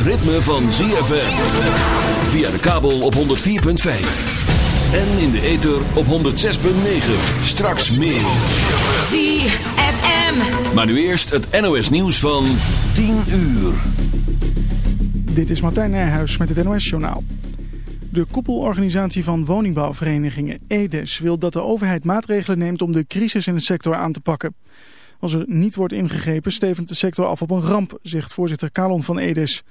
Het ritme van ZFM. Via de kabel op 104.5. En in de ether op 106.9. Straks meer. ZFM. Maar nu eerst het NOS nieuws van 10 uur. Dit is Martijn Nijhuis met het NOS-journaal. De koepelorganisatie van woningbouwverenigingen EDES wil dat de overheid maatregelen neemt om de crisis in de sector aan te pakken. Als er niet wordt ingegrepen stevend de sector af op een ramp, zegt voorzitter Kalon van EDES.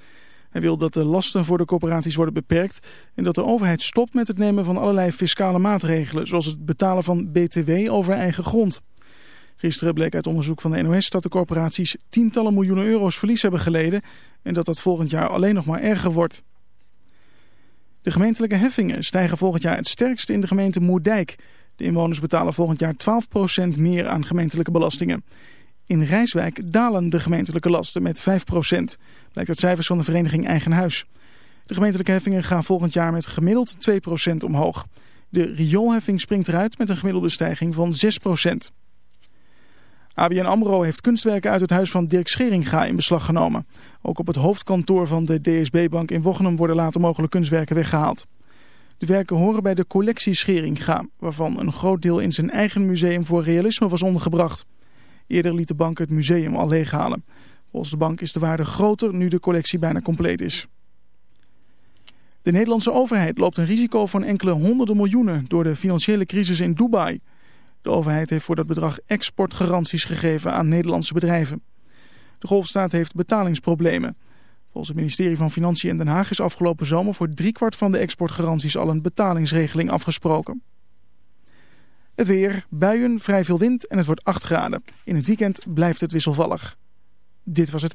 Hij wil dat de lasten voor de corporaties worden beperkt en dat de overheid stopt met het nemen van allerlei fiscale maatregelen, zoals het betalen van BTW over eigen grond. Gisteren bleek uit onderzoek van de NOS dat de corporaties tientallen miljoenen euro's verlies hebben geleden en dat dat volgend jaar alleen nog maar erger wordt. De gemeentelijke heffingen stijgen volgend jaar het sterkst in de gemeente Moerdijk. De inwoners betalen volgend jaar 12% meer aan gemeentelijke belastingen. In Rijswijk dalen de gemeentelijke lasten met 5%, blijkt uit cijfers van de vereniging Eigen Huis. De gemeentelijke heffingen gaan volgend jaar met gemiddeld 2% omhoog. De rioolheffing springt eruit met een gemiddelde stijging van 6%. ABN AMRO heeft kunstwerken uit het huis van Dirk Scheringa in beslag genomen. Ook op het hoofdkantoor van de DSB-bank in Wochenum worden later mogelijk kunstwerken weggehaald. De werken horen bij de collectie Scheringa, waarvan een groot deel in zijn eigen museum voor realisme was ondergebracht. Eerder liet de bank het museum al leeghalen. Volgens de bank is de waarde groter nu de collectie bijna compleet is. De Nederlandse overheid loopt een risico van enkele honderden miljoenen door de financiële crisis in Dubai. De overheid heeft voor dat bedrag exportgaranties gegeven aan Nederlandse bedrijven. De golfstaat heeft betalingsproblemen. Volgens het ministerie van Financiën in Den Haag is afgelopen zomer voor driekwart van de exportgaranties al een betalingsregeling afgesproken. Het weer, buien, vrij veel wind en het wordt 8 graden. In het weekend blijft het wisselvallig. Dit was het.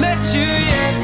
met you yet.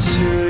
to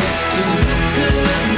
just to look good.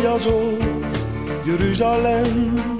Paljas of Jeruzalem.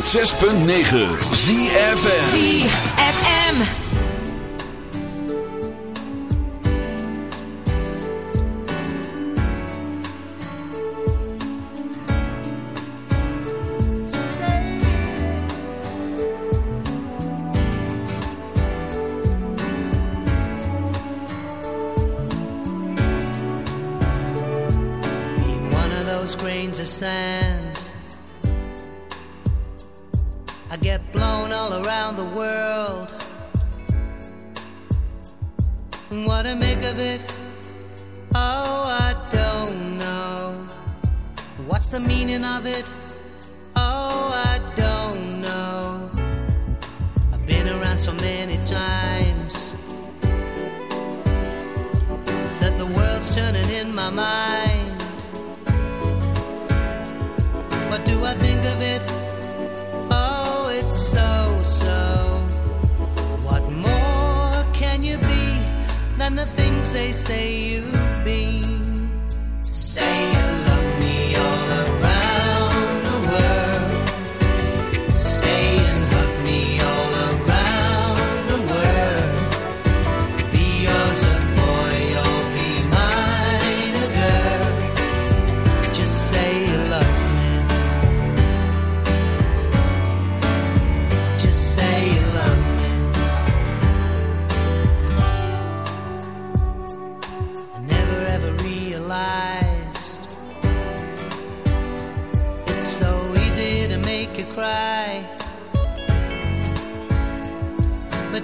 106.9 ZFM.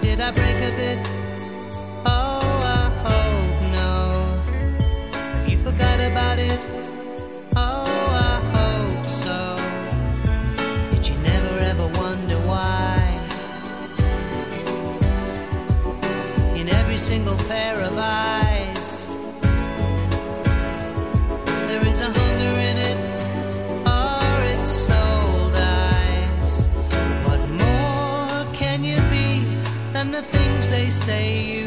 did I break a bit? say you